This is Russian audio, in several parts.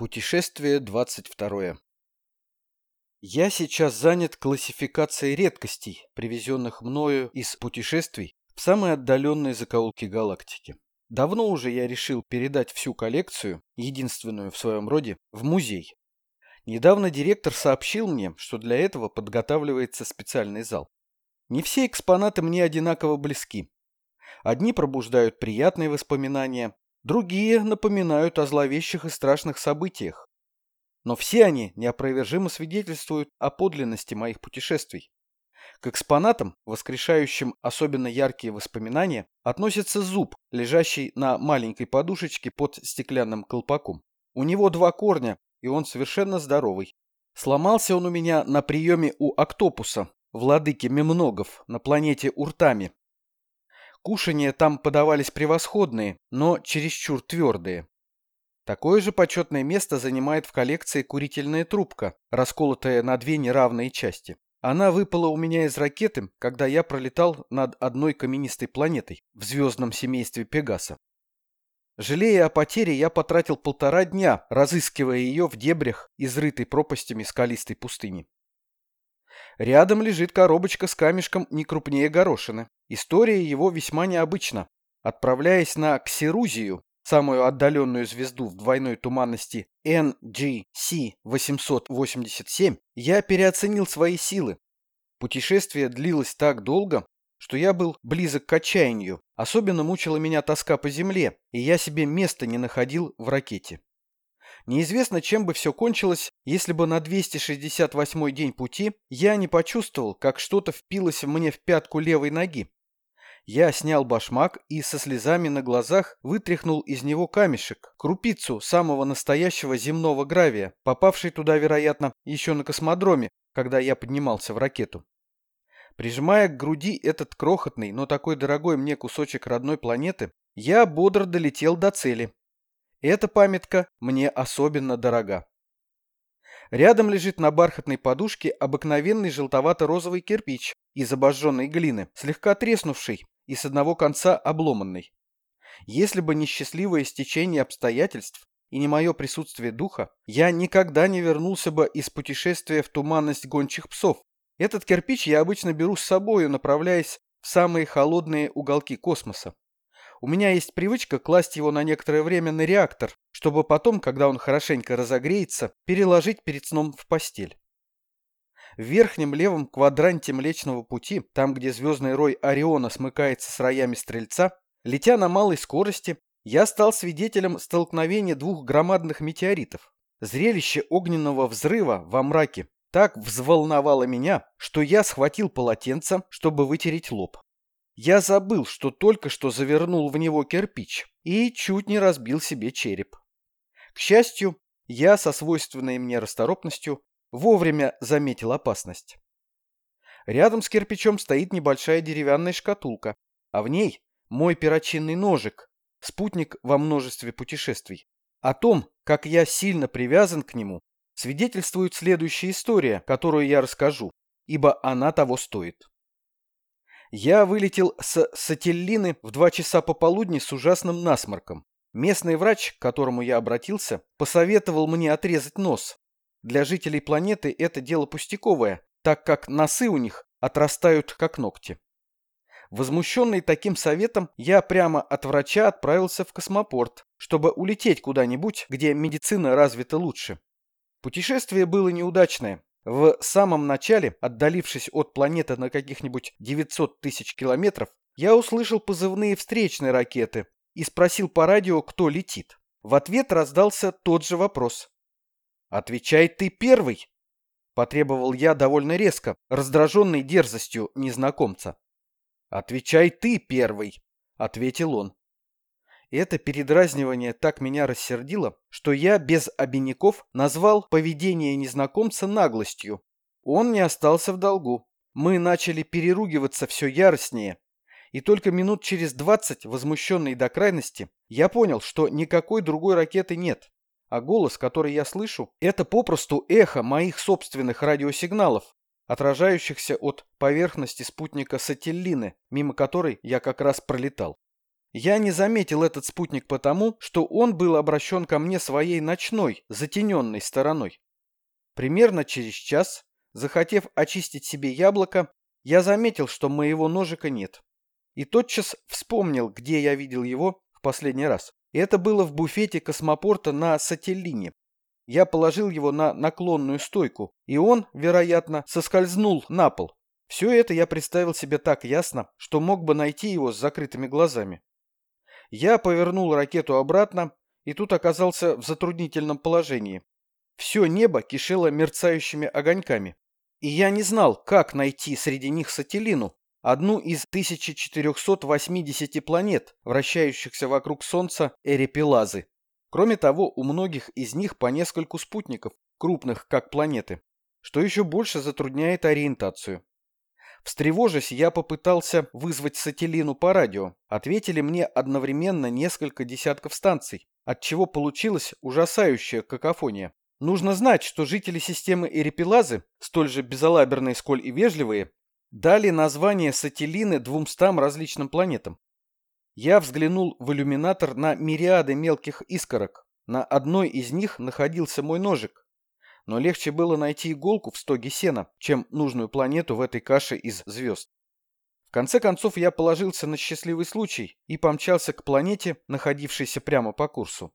Путешествие 22. Я сейчас занят классификацией редкостей, привезенных мною из путешествий в самые отдаленные закоулки галактики. Давно уже я решил передать всю коллекцию, единственную в своем роде, в музей. Недавно директор сообщил мне, что для этого подготавливается специальный зал. Не все экспонаты мне одинаково близки. Одни пробуждают приятные воспоминания, Другие напоминают о зловещих и страшных событиях. Но все они неопровержимо свидетельствуют о подлинности моих путешествий. К экспонатам, воскрешающим особенно яркие воспоминания, относится зуб, лежащий на маленькой подушечке под стеклянным колпаком. У него два корня, и он совершенно здоровый. Сломался он у меня на приеме у Октопуса, владыки Мемногов, на планете Уртами, Кушания там подавались превосходные, но чересчур твердые. Такое же почетное место занимает в коллекции курительная трубка, расколотая на две неравные части. Она выпала у меня из ракеты, когда я пролетал над одной каменистой планетой в звездном семействе Пегаса. Жалея о потере, я потратил полтора дня, разыскивая ее в дебрях, изрытой пропастями скалистой пустыни. Рядом лежит коробочка с камешком не крупнее горошины. История его весьма необычна. Отправляясь на Ксерузию, самую отдаленную звезду в двойной туманности NGC 887, я переоценил свои силы. Путешествие длилось так долго, что я был близок к отчаянию. Особенно мучила меня тоска по земле, и я себе места не находил в ракете. Неизвестно, чем бы все кончилось, если бы на 268 день пути я не почувствовал, как что-то впилось мне в пятку левой ноги. Я снял башмак и со слезами на глазах вытряхнул из него камешек, крупицу самого настоящего земного гравия, попавший туда, вероятно, еще на космодроме, когда я поднимался в ракету. Прижимая к груди этот крохотный, но такой дорогой мне кусочек родной планеты, я бодро долетел до цели, эта памятка мне особенно дорога. Рядом лежит на бархатной подушке обыкновенный желтовато-розовый кирпич из обожженной глины, слегка треснувший и с одного конца обломанный. Если бы не счастливое стечение обстоятельств и не мое присутствие духа, я никогда не вернулся бы из путешествия в туманность гончих псов. Этот кирпич я обычно беру с собою, направляясь в самые холодные уголки космоса. У меня есть привычка класть его на некоторое время на реактор, чтобы потом, когда он хорошенько разогреется, переложить перед сном в постель. В верхнем левом квадранте Млечного Пути, там, где звездный рой Ориона смыкается с роями Стрельца, летя на малой скорости, я стал свидетелем столкновения двух громадных метеоритов. Зрелище огненного взрыва во мраке так взволновало меня, что я схватил полотенце, чтобы вытереть лоб. Я забыл, что только что завернул в него кирпич и чуть не разбил себе череп. К счастью, я со свойственной мне расторопностью вовремя заметил опасность. Рядом с кирпичом стоит небольшая деревянная шкатулка, а в ней мой перочинный ножик, спутник во множестве путешествий. О том, как я сильно привязан к нему, свидетельствует следующая история, которую я расскажу, ибо она того стоит. Я вылетел с Сателлины в два часа пополудни с ужасным насморком. Местный врач, к которому я обратился, посоветовал мне отрезать нос. Для жителей планеты это дело пустяковое, так как носы у них отрастают как ногти. Возмущенный таким советом, я прямо от врача отправился в космопорт, чтобы улететь куда-нибудь, где медицина развита лучше. Путешествие было неудачное. В самом начале, отдалившись от планеты на каких-нибудь 900 тысяч километров, я услышал позывные встречной ракеты и спросил по радио, кто летит. В ответ раздался тот же вопрос. «Отвечай ты первый!» Потребовал я довольно резко, раздраженный дерзостью незнакомца. «Отвечай ты первый!» — ответил он. Это передразнивание так меня рассердило, что я без обиняков назвал поведение незнакомца наглостью. Он не остался в долгу. Мы начали переругиваться все яростнее. И только минут через двадцать, возмущенный до крайности, я понял, что никакой другой ракеты нет. А голос, который я слышу, это попросту эхо моих собственных радиосигналов, отражающихся от поверхности спутника Сателлины, мимо которой я как раз пролетал. Я не заметил этот спутник потому, что он был обращен ко мне своей ночной, затененной стороной. Примерно через час, захотев очистить себе яблоко, я заметил, что моего ножика нет. И тотчас вспомнил, где я видел его в последний раз. И это было в буфете космопорта на Сателлине. Я положил его на наклонную стойку, и он, вероятно, соскользнул на пол. Все это я представил себе так ясно, что мог бы найти его с закрытыми глазами. Я повернул ракету обратно и тут оказался в затруднительном положении. Все небо кишело мерцающими огоньками. И я не знал, как найти среди них Сателлину, одну из 1480 планет, вращающихся вокруг Солнца Эрепилазы. Кроме того, у многих из них по нескольку спутников, крупных как планеты, что еще больше затрудняет ориентацию. Встревожась, я попытался вызвать Сателлину по радио. Ответили мне одновременно несколько десятков станций, от чего получилась ужасающая какофония. Нужно знать, что жители системы Эрепилазы, столь же безалаберные, сколь и вежливые, дали название Сателлины двумстам различным планетам. Я взглянул в иллюминатор на мириады мелких искорок. На одной из них находился мой ножик, но легче было найти иголку в стоге сена, чем нужную планету в этой каше из звезд. В конце концов я положился на счастливый случай и помчался к планете, находившейся прямо по курсу.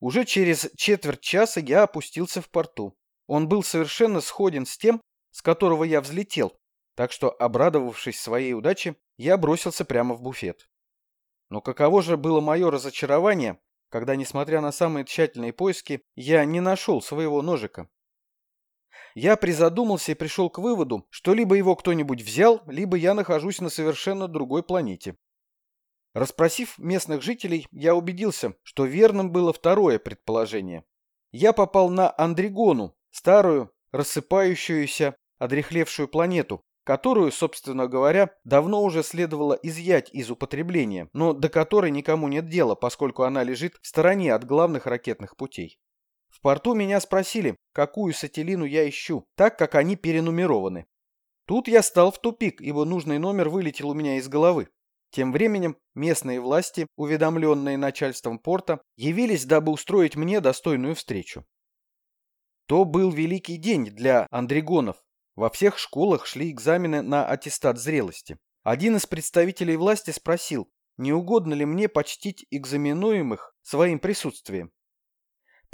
Уже через четверть часа я опустился в порту. Он был совершенно сходен с тем, с которого я взлетел, так что, обрадовавшись своей удаче, я бросился прямо в буфет. Но каково же было мое разочарование, когда, несмотря на самые тщательные поиски, я не нашел своего ножика. Я призадумался и пришел к выводу, что либо его кто-нибудь взял, либо я нахожусь на совершенно другой планете. Расспросив местных жителей, я убедился, что верным было второе предположение. Я попал на Андригону, старую, рассыпающуюся, одрехлевшую планету, которую, собственно говоря, давно уже следовало изъять из употребления, но до которой никому нет дела, поскольку она лежит в стороне от главных ракетных путей. В порту меня спросили, какую сателлину я ищу, так как они перенумерованы. Тут я стал в тупик, ибо нужный номер вылетел у меня из головы. Тем временем местные власти, уведомленные начальством порта, явились, дабы устроить мне достойную встречу. То был великий день для андрегонов. Во всех школах шли экзамены на аттестат зрелости. Один из представителей власти спросил, не угодно ли мне почтить экзаменуемых своим присутствием.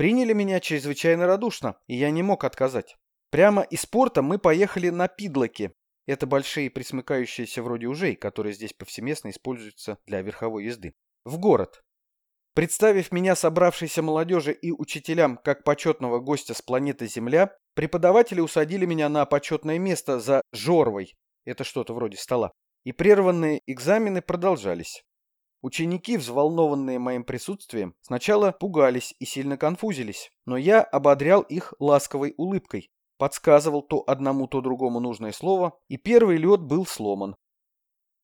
Приняли меня чрезвычайно радушно, и я не мог отказать. Прямо из порта мы поехали на Пидлоке. Это большие присмыкающиеся вроде ужей, которые здесь повсеместно используются для верховой езды. В город. Представив меня собравшейся молодежи и учителям как почетного гостя с планеты Земля, преподаватели усадили меня на почетное место за жорвой, это что-то вроде стола, и прерванные экзамены продолжались. Ученики, взволнованные моим присутствием, сначала пугались и сильно конфузились, но я ободрял их ласковой улыбкой, подсказывал то одному, то другому нужное слово, и первый лед был сломан.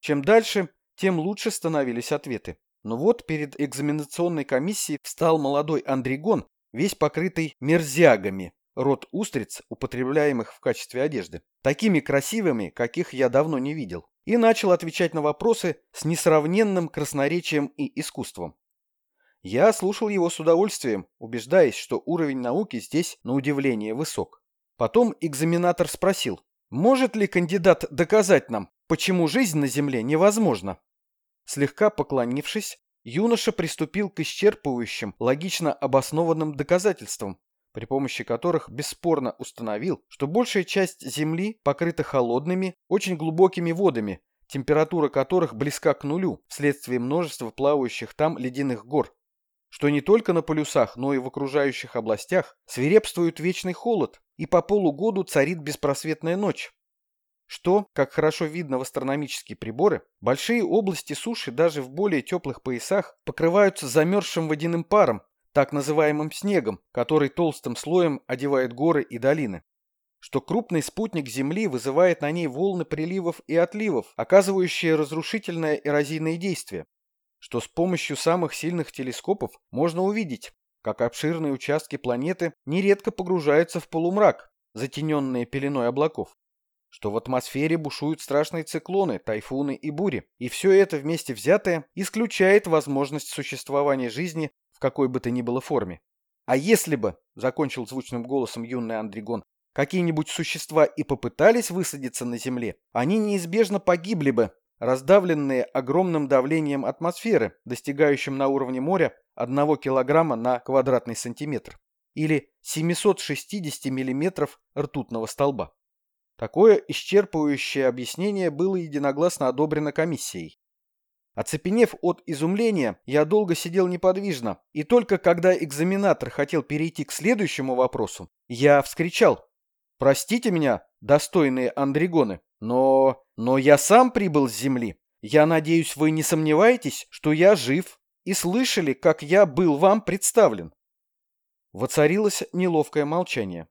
Чем дальше, тем лучше становились ответы. Но вот перед экзаменационной комиссией встал молодой Андригон, весь покрытый мерзягами, род устриц, употребляемых в качестве одежды, такими красивыми, каких я давно не видел и начал отвечать на вопросы с несравненным красноречием и искусством. Я слушал его с удовольствием, убеждаясь, что уровень науки здесь, на удивление, высок. Потом экзаменатор спросил, может ли кандидат доказать нам, почему жизнь на Земле невозможна? Слегка поклонившись, юноша приступил к исчерпывающим, логично обоснованным доказательствам, при помощи которых бесспорно установил, что большая часть Земли покрыта холодными, очень глубокими водами, температура которых близка к нулю вследствие множества плавающих там ледяных гор, что не только на полюсах, но и в окружающих областях свирепствует вечный холод, и по полугоду царит беспросветная ночь, что, как хорошо видно в астрономические приборы, большие области суши даже в более теплых поясах покрываются замерзшим водяным паром, так называемым снегом, который толстым слоем одевает горы и долины. Что крупный спутник Земли вызывает на ней волны приливов и отливов, оказывающие разрушительное эрозийное действие. Что с помощью самых сильных телескопов можно увидеть, как обширные участки планеты нередко погружаются в полумрак, затененные пеленой облаков. что в атмосфере бушуют страшные циклоны, тайфуны и бури, и все это вместе взятое исключает возможность существования жизни в какой бы то ни было форме. А если бы, закончил звучным голосом юный Андригон, какие-нибудь существа и попытались высадиться на Земле, они неизбежно погибли бы, раздавленные огромным давлением атмосферы, достигающим на уровне моря 1 килограмма на квадратный сантиметр, или 760 миллиметров ртутного столба. Такое исчерпывающее объяснение было единогласно одобрено комиссией. Оцепенев от изумления, я долго сидел неподвижно, и только когда экзаменатор хотел перейти к следующему вопросу, я вскричал «Простите меня, достойные андригоны, но... но я сам прибыл с Земли. Я надеюсь, вы не сомневаетесь, что я жив и слышали, как я был вам представлен?» Воцарилось неловкое молчание.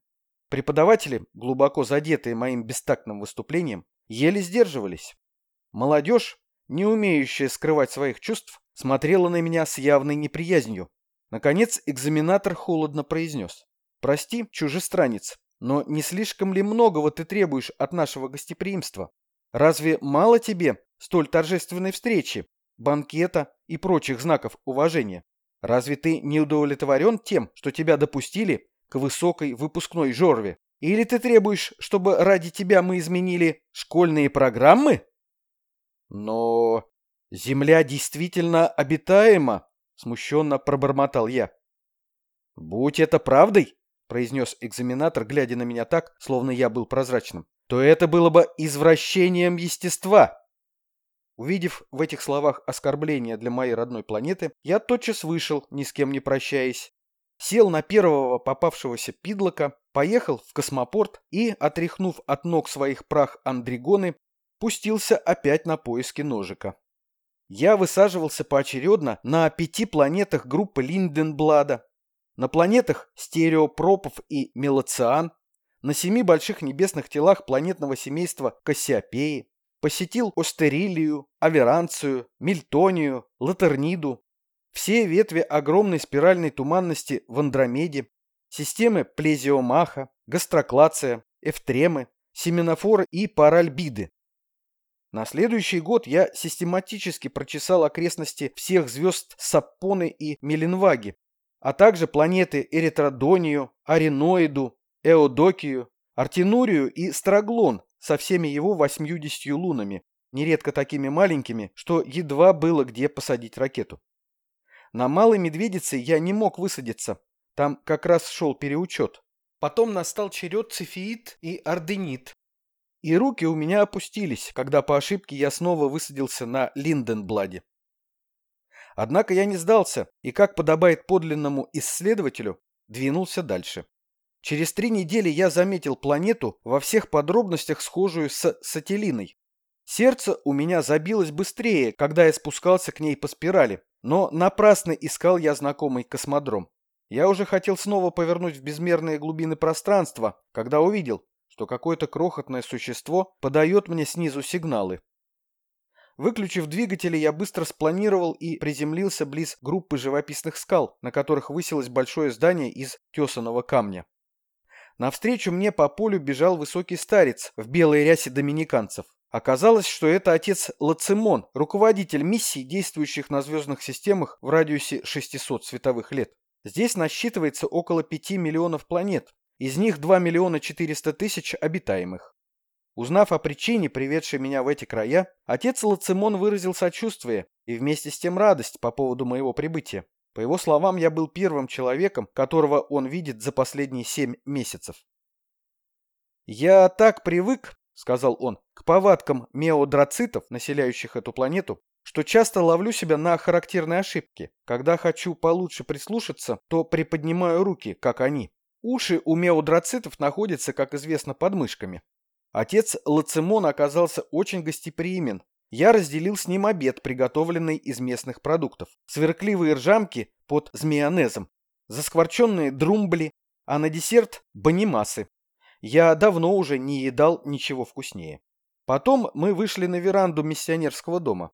Преподаватели, глубоко задетые моим бестактным выступлением, еле сдерживались. Молодежь, не умеющая скрывать своих чувств, смотрела на меня с явной неприязнью. Наконец экзаменатор холодно произнес. «Прости, чужестранец, но не слишком ли многого ты требуешь от нашего гостеприимства? Разве мало тебе столь торжественной встречи, банкета и прочих знаков уважения? Разве ты не удовлетворен тем, что тебя допустили к высокой выпускной жорве? Или ты требуешь, чтобы ради тебя мы изменили школьные программы? Но земля действительно обитаема, смущенно пробормотал я. Будь это правдой, произнес экзаменатор, глядя на меня так, словно я был прозрачным, то это было бы извращением естества. Увидев в этих словах оскорбление для моей родной планеты, я тотчас вышел, ни с кем не прощаясь, сел на первого попавшегося пидлока, поехал в космопорт и, отряхнув от ног своих прах андригоны, пустился опять на поиски ножика. Я высаживался поочередно на пяти планетах группы Линденблада, на планетах Стереопропов и Мелоциан, на семи больших небесных телах планетного семейства Кассиопеи, посетил Остерилию, Аверанцию, Мильтонию, Латерниду, все ветви огромной спиральной туманности в Андромеде, системы Плезиомаха, Гастроклация, Эфтремы, Семенофора и Паральбиды. На следующий год я систематически прочесал окрестности всех звезд Саппоны и Меленваги, а также планеты Эритродонию, Ареноиду, Эодокию, Артинурию и Страглон со всеми его 80 лунами, нередко такими маленькими, что едва было где посадить ракету. На Малой Медведице я не мог высадиться. Там как раз шел переучет. Потом настал черед Цефиит и Орденит. И руки у меня опустились, когда по ошибке я снова высадился на Линденбладе. Однако я не сдался и, как подобает подлинному исследователю, двинулся дальше. Через три недели я заметил планету во всех подробностях схожую с Сателлиной. Сердце у меня забилось быстрее, когда я спускался к ней по спирали, но напрасно искал я знакомый космодром. Я уже хотел снова повернуть в безмерные глубины пространства, когда увидел, что какое-то крохотное существо подает мне снизу сигналы. Выключив двигатели, я быстро спланировал и приземлился близ группы живописных скал, на которых высилось большое здание из тесаного камня. Навстречу мне по полю бежал высокий старец в белой рясе доминиканцев. Оказалось, что это отец Лацимон, руководитель миссий, действующих на звездных системах в радиусе 600 световых лет. Здесь насчитывается около 5 миллионов планет, из них 2 миллиона 400 тысяч обитаемых. Узнав о причине, приведшей меня в эти края, отец Лацимон выразил сочувствие и вместе с тем радость по поводу моего прибытия. По его словам, я был первым человеком, которого он видит за последние семь месяцев. «Я так привык, — сказал он, — к повадкам меодроцитов, населяющих эту планету, что часто ловлю себя на характерной ошибке. Когда хочу получше прислушаться, то приподнимаю руки, как они. Уши у меодроцитов находятся, как известно, под мышками. Отец Лацимон оказался очень гостеприимен. Я разделил с ним обед, приготовленный из местных продуктов. Сверкливые ржамки под змеонезом, заскворченные друмбли, а на десерт – банимасы. Я давно уже не едал ничего вкуснее. Потом мы вышли на веранду миссионерского дома.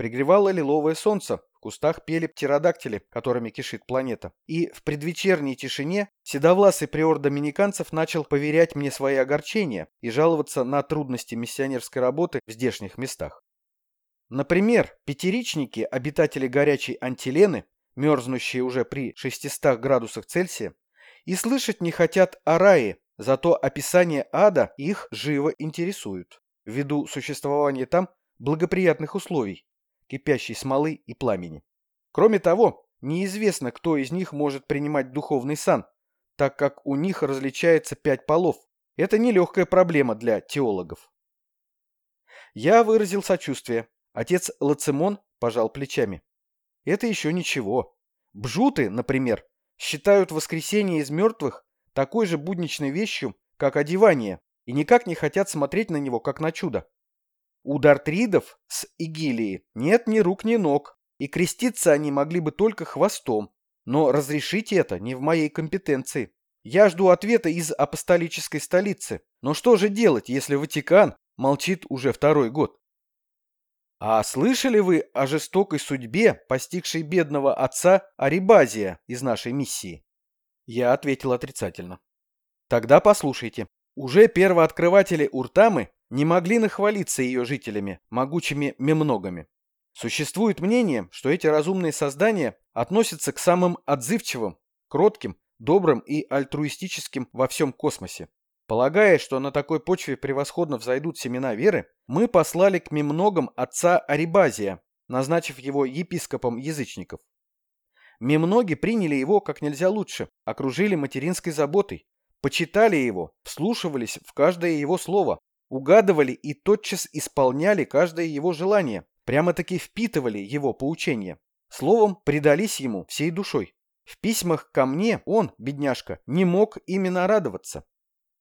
Пригревало лиловое солнце, в кустах пели птеродактили, которыми кишит планета. И в предвечерней тишине седовласый приор доминиканцев начал поверять мне свои огорчения и жаловаться на трудности миссионерской работы в здешних местах. Например, пятеричники, обитатели горячей антилены, мерзнущие уже при 600 градусах Цельсия, и слышать не хотят о рае, зато описание ада их живо интересует, ввиду существования там благоприятных условий, кипящей смолы и пламени. Кроме того, неизвестно, кто из них может принимать духовный сан, так как у них различается пять полов. Это нелегкая проблема для теологов. Я выразил сочувствие. Отец Лацимон пожал плечами. Это еще ничего. Бжуты, например, считают воскресение из мертвых такой же будничной вещью, как одевание, и никак не хотят смотреть на него, как на чудо. У дартридов с Игилии нет ни рук, ни ног, и креститься они могли бы только хвостом. Но разрешить это не в моей компетенции. Я жду ответа из апостолической столицы. Но что же делать, если Ватикан молчит уже второй год? А слышали вы о жестокой судьбе, постигшей бедного отца Арибазия из нашей миссии? Я ответил отрицательно. Тогда послушайте. Уже первооткрыватели Уртамы не могли нахвалиться ее жителями, могучими мемногами. Существует мнение, что эти разумные создания относятся к самым отзывчивым, кротким, добрым и альтруистическим во всем космосе. Полагая, что на такой почве превосходно взойдут семена веры, мы послали к мемногам отца Арибазия, назначив его епископом язычников. Мемноги приняли его как нельзя лучше, окружили материнской заботой, почитали его, вслушивались в каждое его слово, угадывали и тотчас исполняли каждое его желание, прямо-таки впитывали его поучения. Словом, предались ему всей душой. В письмах ко мне он, бедняжка, не мог именно радоваться.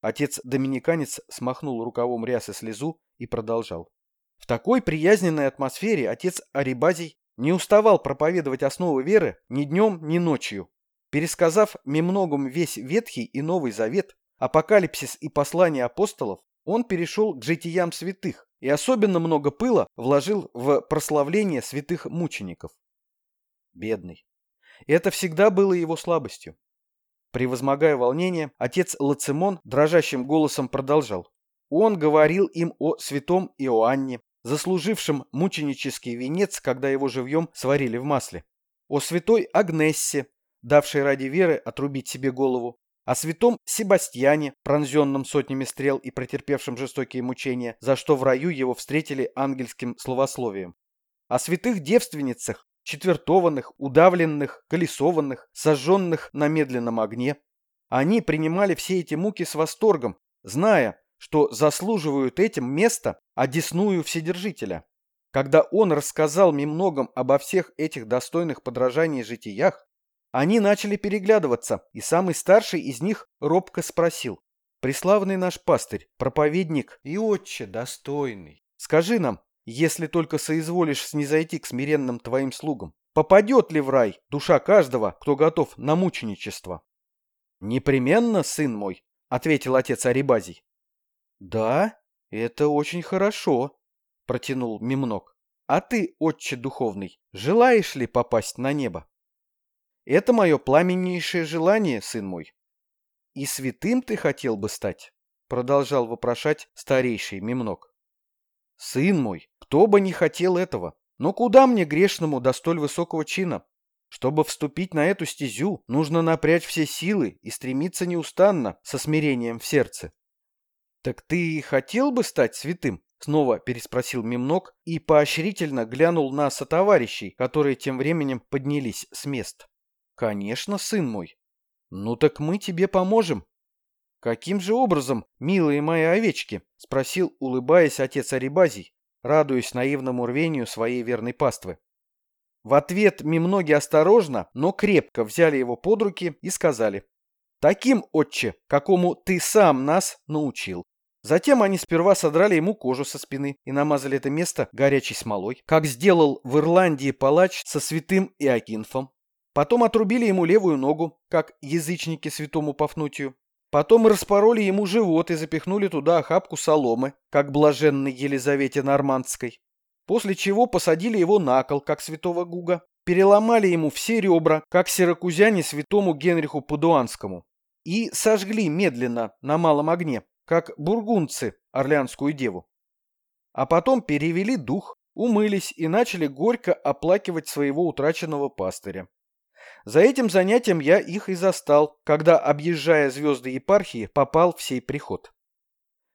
Отец-доминиканец смахнул рукавом рясы слезу и продолжал. В такой приязненной атмосфере отец Арибазий не уставал проповедовать основы веры ни днем, ни ночью. Пересказав немногом весь Ветхий и Новый Завет, апокалипсис и послания апостолов, он перешел к житиям святых и особенно много пыла вложил в прославление святых мучеников. Бедный. Это всегда было его слабостью. Превозмогая волнение, отец Лацимон дрожащим голосом продолжал. Он говорил им о святом Иоанне, заслужившем мученический венец, когда его живьем сварили в масле, о святой Агнессе, давшей ради веры отрубить себе голову, о святом Себастьяне, пронзенном сотнями стрел и претерпевшем жестокие мучения, за что в раю его встретили ангельским словословием, о святых девственницах, четвертованных, удавленных, колесованных, сожженных на медленном огне. Они принимали все эти муки с восторгом, зная, что заслуживают этим места одесную Вседержителя. Когда он рассказал мне многом обо всех этих достойных подражаний житиях, они начали переглядываться, и самый старший из них робко спросил. «Преславный наш пастырь, проповедник и отче достойный, скажи нам, если только соизволишь снизойти к смиренным твоим слугам, попадет ли в рай душа каждого, кто готов на мученичество?» «Непременно, сын мой», — ответил отец Арибазий. «Да, это очень хорошо», — протянул Мимнок. «А ты, отче духовный, желаешь ли попасть на небо?» Это мое пламеннейшее желание, сын мой. И святым ты хотел бы стать? Продолжал вопрошать старейший Мемнок. Сын мой, кто бы не хотел этого. Но куда мне грешному до столь высокого чина? Чтобы вступить на эту стезю, нужно напрячь все силы и стремиться неустанно, со смирением в сердце. «Так ты хотел бы стать святым?» — снова переспросил Мемнок и поощрительно глянул на сотоварищей, которые тем временем поднялись с мест. Конечно, сын мой. Ну так мы тебе поможем. Каким же образом, милые мои овечки? Спросил, улыбаясь отец Арибазий, радуясь наивному рвению своей верной паствы. В ответ мимноги осторожно, но крепко взяли его под руки и сказали. «Таким, отче, какому ты сам нас научил». Затем они сперва содрали ему кожу со спины и намазали это место горячей смолой, как сделал в Ирландии палач со святым Иокинфом. Потом отрубили ему левую ногу, как язычники святому Пафнутию. Потом распороли ему живот и запихнули туда охапку соломы, как блаженной Елизавете Нормандской. после чего посадили его на кол, как святого Гуга, переломали ему все ребра, как сиракузяне святому Генриху Падуанскому, и сожгли медленно на малом огне, как бургунцы Орлеанскую деву. А потом перевели дух, умылись и начали горько оплакивать своего утраченного пастыря. За этим занятием я их и застал, когда, объезжая звезды епархии, попал в сей приход.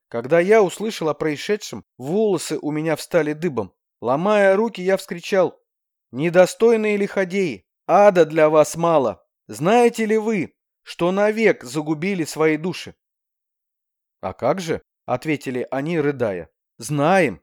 Когда я услышал о происшедшем, волосы у меня встали дыбом. Ломая руки, я вскричал «Недостойные лиходеи! Ада для вас мало! Знаете ли вы, что навек загубили свои души?» «А как же?» — ответили они, рыдая. «Знаем!»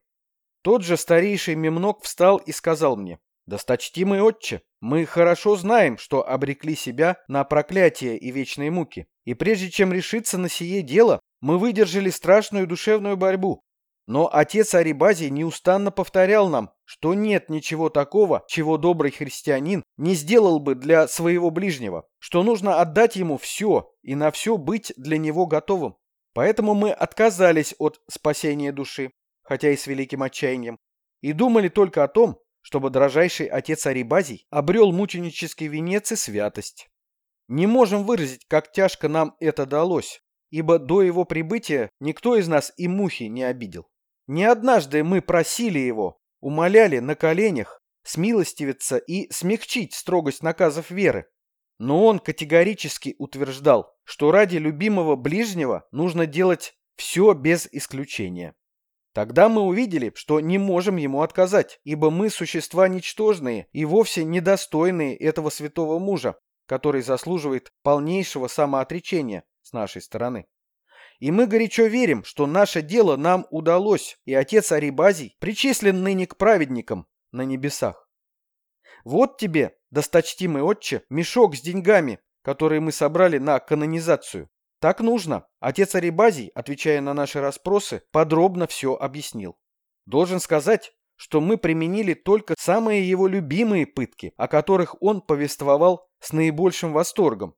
Тот же старейший мемнок встал и сказал мне «Досточтимый отче, мы хорошо знаем, что обрекли себя на проклятие и вечные муки, и прежде чем решиться на сие дело, мы выдержали страшную душевную борьбу. Но отец Арибазий неустанно повторял нам, что нет ничего такого, чего добрый христианин не сделал бы для своего ближнего, что нужно отдать ему все и на все быть для него готовым. Поэтому мы отказались от спасения души, хотя и с великим отчаянием, и думали только о том, чтобы дрожайший отец Арибазий обрел мученический венец и святость. Не можем выразить, как тяжко нам это далось, ибо до его прибытия никто из нас и мухи не обидел. Не однажды мы просили его, умоляли на коленях, смилостивиться и смягчить строгость наказов веры. Но он категорически утверждал, что ради любимого ближнего нужно делать все без исключения. Тогда мы увидели, что не можем ему отказать, ибо мы существа ничтожные и вовсе недостойные этого святого мужа, который заслуживает полнейшего самоотречения с нашей стороны. И мы горячо верим, что наше дело нам удалось, и отец Арибазий причислен ныне к праведникам на небесах. Вот тебе, досточтимый отче, мешок с деньгами, которые мы собрали на канонизацию. Так нужно. Отец Арибазий, отвечая на наши расспросы, подробно все объяснил. Должен сказать, что мы применили только самые его любимые пытки, о которых он повествовал с наибольшим восторгом.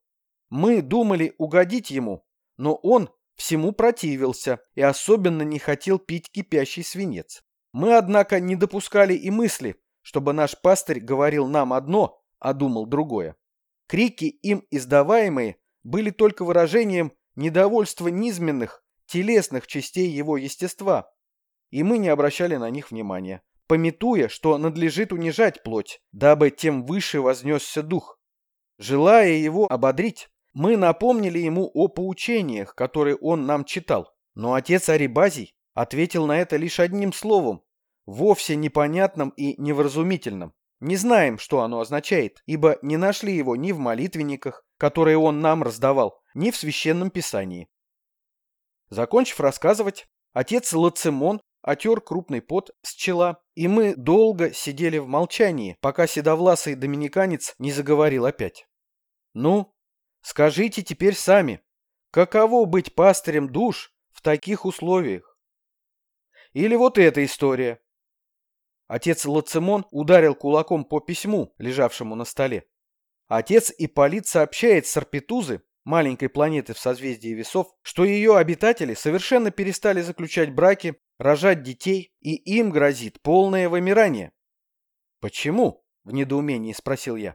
Мы думали угодить ему, но он всему противился и особенно не хотел пить кипящий свинец. Мы, однако, не допускали и мысли, чтобы наш пастырь говорил нам одно, а думал другое. Крики, им издаваемые, были только выражением недовольства низменных, телесных частей его естества, и мы не обращали на них внимания, пометуя, что надлежит унижать плоть, дабы тем выше вознесся дух. Желая его ободрить, мы напомнили ему о поучениях, которые он нам читал, но отец Арибазий ответил на это лишь одним словом, вовсе непонятным и невразумительным. Не знаем, что оно означает, ибо не нашли его ни в молитвенниках, которые он нам раздавал, ни в священном писании. Закончив рассказывать, отец Лацимон отер крупный пот с чела, и мы долго сидели в молчании, пока седовласый доминиканец не заговорил опять. «Ну, скажите теперь сами, каково быть пастырем душ в таких условиях?» Или вот эта история. Отец Лацимон ударил кулаком по письму, лежавшему на столе. Отец Ипполит сообщает с Арпетузы, маленькой планеты в созвездии весов, что ее обитатели совершенно перестали заключать браки, рожать детей, и им грозит полное вымирание. «Почему?» — в недоумении спросил я.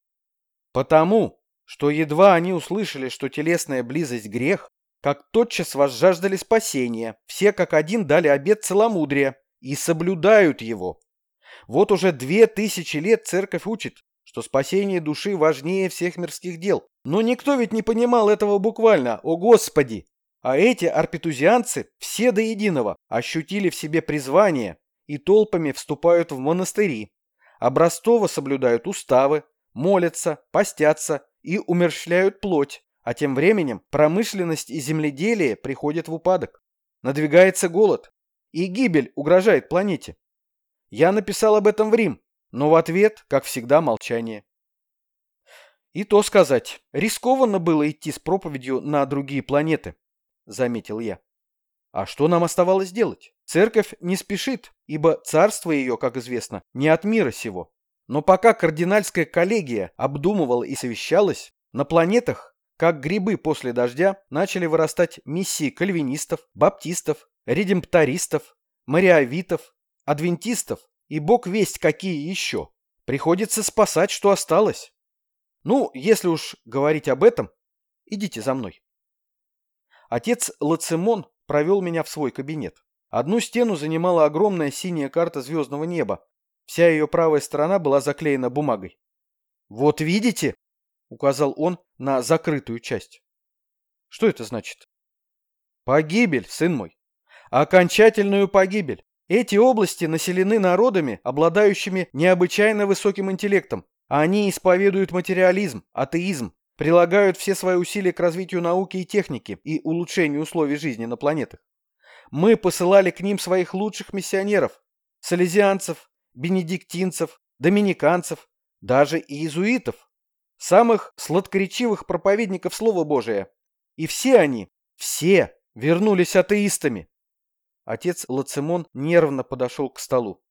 «Потому, что едва они услышали, что телесная близость — грех, как тотчас возжаждали спасения, все как один дали обет целомудрия и соблюдают его. Вот уже две тысячи лет церковь учит, что спасение души важнее всех мирских дел. Но никто ведь не понимал этого буквально, о господи! А эти арпетузианцы все до единого ощутили в себе призвание и толпами вступают в монастыри. Образцово соблюдают уставы, молятся, постятся и умерщвляют плоть, а тем временем промышленность и земледелие приходят в упадок. Надвигается голод, и гибель угрожает планете. Я написал об этом в Рим, но в ответ, как всегда, молчание. И то сказать, рискованно было идти с проповедью на другие планеты, заметил я. А что нам оставалось делать? Церковь не спешит, ибо царство ее, как известно, не от мира сего. Но пока кардинальская коллегия обдумывала и совещалась, на планетах, как грибы после дождя, начали вырастать миссии кальвинистов, баптистов, редемптористов, мариавитов, адвентистов, и бог весть какие еще. Приходится спасать, что осталось. Ну, если уж говорить об этом, идите за мной. Отец Лацимон провел меня в свой кабинет. Одну стену занимала огромная синяя карта звездного неба. Вся ее правая сторона была заклеена бумагой. «Вот видите?» — указал он на закрытую часть. «Что это значит?» «Погибель, сын мой. Окончательную погибель. Эти области населены народами, обладающими необычайно высоким интеллектом. Они исповедуют материализм, атеизм, прилагают все свои усилия к развитию науки и техники и улучшению условий жизни на планетах. Мы посылали к ним своих лучших миссионеров, салезианцев, бенедиктинцев, доминиканцев, даже иезуитов, самых сладкоречивых проповедников Слова Божия. И все они, все, вернулись атеистами. Отец Лацимон нервно подошел к столу.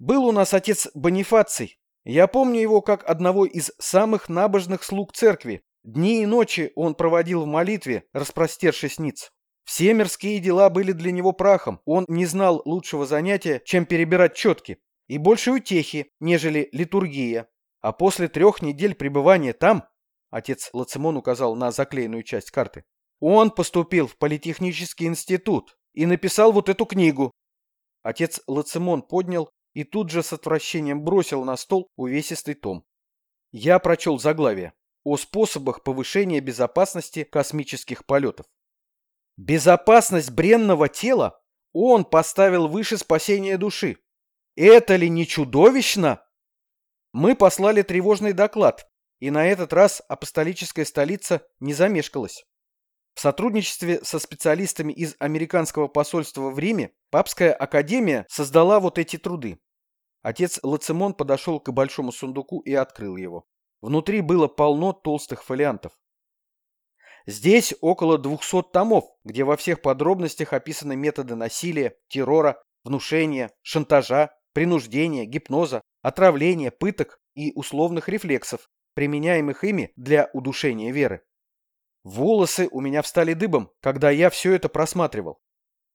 Был у нас отец Бонифаций. Я помню его как одного из самых набожных слуг церкви. Дни и ночи он проводил в молитве, распростершись ниц. Все мирские дела были для него прахом. Он не знал лучшего занятия, чем перебирать четки. И больше утехи, нежели литургия. А после трех недель пребывания там, отец Лацимон указал на заклеенную часть карты, он поступил в политехнический институт и написал вот эту книгу. Отец Лацимон поднял и тут же с отвращением бросил на стол увесистый том. Я прочел заглавие о способах повышения безопасности космических полетов. Безопасность бренного тела он поставил выше спасения души. Это ли не чудовищно? Мы послали тревожный доклад, и на этот раз апостолическая столица не замешкалась. В сотрудничестве со специалистами из американского посольства в Риме Папская академия создала вот эти труды. Отец Лацимон подошел к большому сундуку и открыл его. Внутри было полно толстых фолиантов. Здесь около 200 томов, где во всех подробностях описаны методы насилия, террора, внушения, шантажа, принуждения, гипноза, отравления, пыток и условных рефлексов, применяемых ими для удушения веры. Волосы у меня встали дыбом, когда я все это просматривал.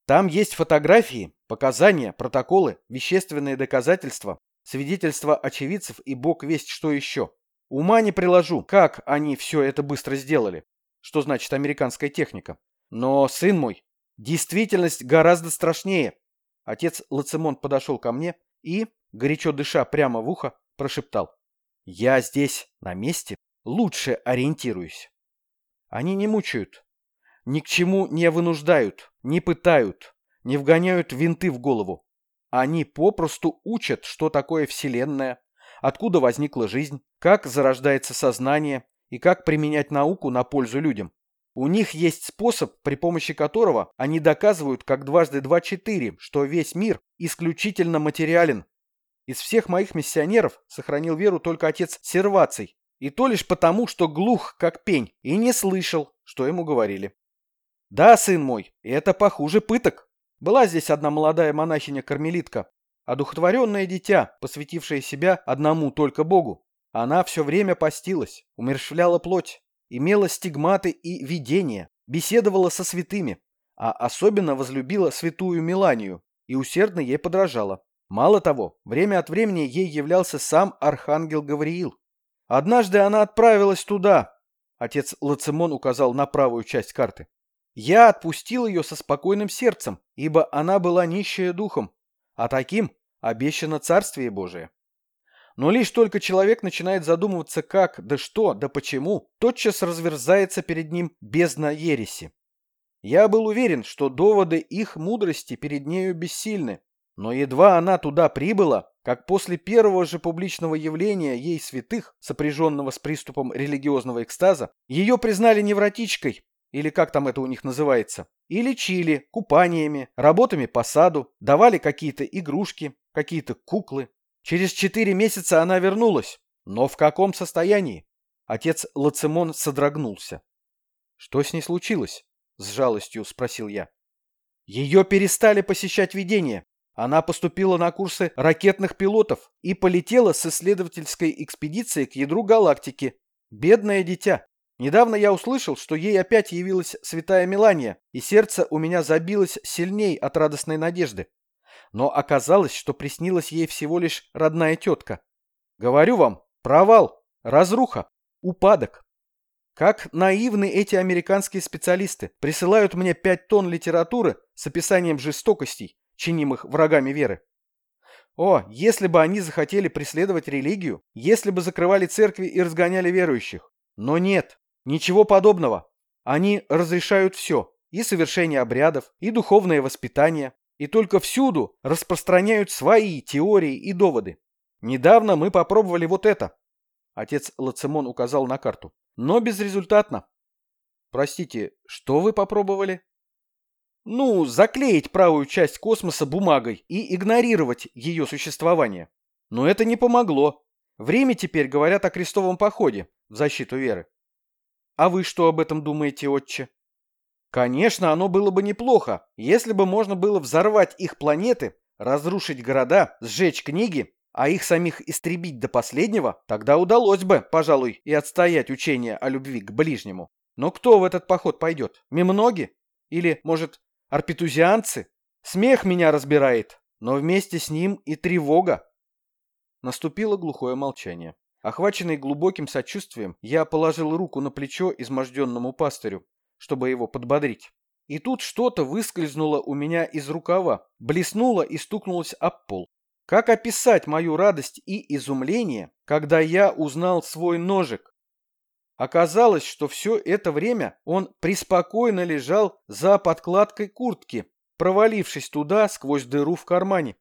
Там есть фотографии, показания, протоколы, вещественные доказательства, свидетельства очевидцев и бог весть что еще. Ума не приложу, как они все это быстро сделали что значит американская техника. Но, сын мой, действительность гораздо страшнее. Отец Лацимон подошел ко мне и, горячо дыша прямо в ухо, прошептал. Я здесь, на месте, лучше ориентируюсь. Они не мучают, ни к чему не вынуждают, не пытают, не вгоняют винты в голову. Они попросту учат, что такое Вселенная, откуда возникла жизнь, как зарождается сознание, и как применять науку на пользу людям. У них есть способ, при помощи которого они доказывают как дважды два четыре, что весь мир исключительно материален. Из всех моих миссионеров сохранил веру только отец Серваций, и то лишь потому, что глух как пень и не слышал, что ему говорили. Да, сын мой, это похуже пыток. Была здесь одна молодая монахиня-кармелитка, одухотворенное дитя, посвятившее себя одному только Богу. Она все время постилась, умерщвляла плоть, имела стигматы и видения, беседовала со святыми, а особенно возлюбила святую Миланию и усердно ей подражала. Мало того, время от времени ей являлся сам архангел Гавриил. Однажды она отправилась туда. Отец Лацимон указал на правую часть карты. Я отпустил ее со спокойным сердцем, ибо она была нищая духом, а таким обещано Царствие Божие. Но лишь только человек начинает задумываться как, да что, да почему, тотчас разверзается перед ним бездна ереси. Я был уверен, что доводы их мудрости перед нею бессильны. Но едва она туда прибыла, как после первого же публичного явления ей святых, сопряженного с приступом религиозного экстаза, ее признали невротичкой, или как там это у них называется, и лечили купаниями, работами по саду, давали какие-то игрушки, какие-то куклы, Через четыре месяца она вернулась. Но в каком состоянии? Отец Лацимон содрогнулся. Что с ней случилось? С жалостью спросил я. Ее перестали посещать видения. Она поступила на курсы ракетных пилотов и полетела с исследовательской экспедицией к ядру галактики. Бедное дитя. Недавно я услышал, что ей опять явилась святая Мелания, и сердце у меня забилось сильней от радостной надежды. Но оказалось, что приснилась ей всего лишь родная тетка. Говорю вам, провал, разруха, упадок. Как наивны эти американские специалисты присылают мне пять тонн литературы с описанием жестокостей, чинимых врагами веры. О, если бы они захотели преследовать религию, если бы закрывали церкви и разгоняли верующих. Но нет, ничего подобного. Они разрешают все, и совершение обрядов, и духовное воспитание, и только всюду распространяют свои теории и доводы. Недавно мы попробовали вот это. Отец Лацимон указал на карту. Но безрезультатно. Простите, что вы попробовали? Ну, заклеить правую часть космоса бумагой и игнорировать ее существование. Но это не помогло. Время теперь говорят о крестовом походе в защиту веры. А вы что об этом думаете, отче? Конечно, оно было бы неплохо, если бы можно было взорвать их планеты, разрушить города, сжечь книги, а их самих истребить до последнего, тогда удалось бы, пожалуй, и отстоять учение о любви к ближнему. Но кто в этот поход пойдет? Мемноги? Или, может, арпетузианцы? Смех меня разбирает, но вместе с ним и тревога. Наступило глухое молчание. Охваченный глубоким сочувствием, я положил руку на плечо изможденному пастырю, чтобы его подбодрить. И тут что-то выскользнуло у меня из рукава, блеснуло и стукнулось об пол. Как описать мою радость и изумление, когда я узнал свой ножик? Оказалось, что все это время он преспокойно лежал за подкладкой куртки, провалившись туда сквозь дыру в кармане.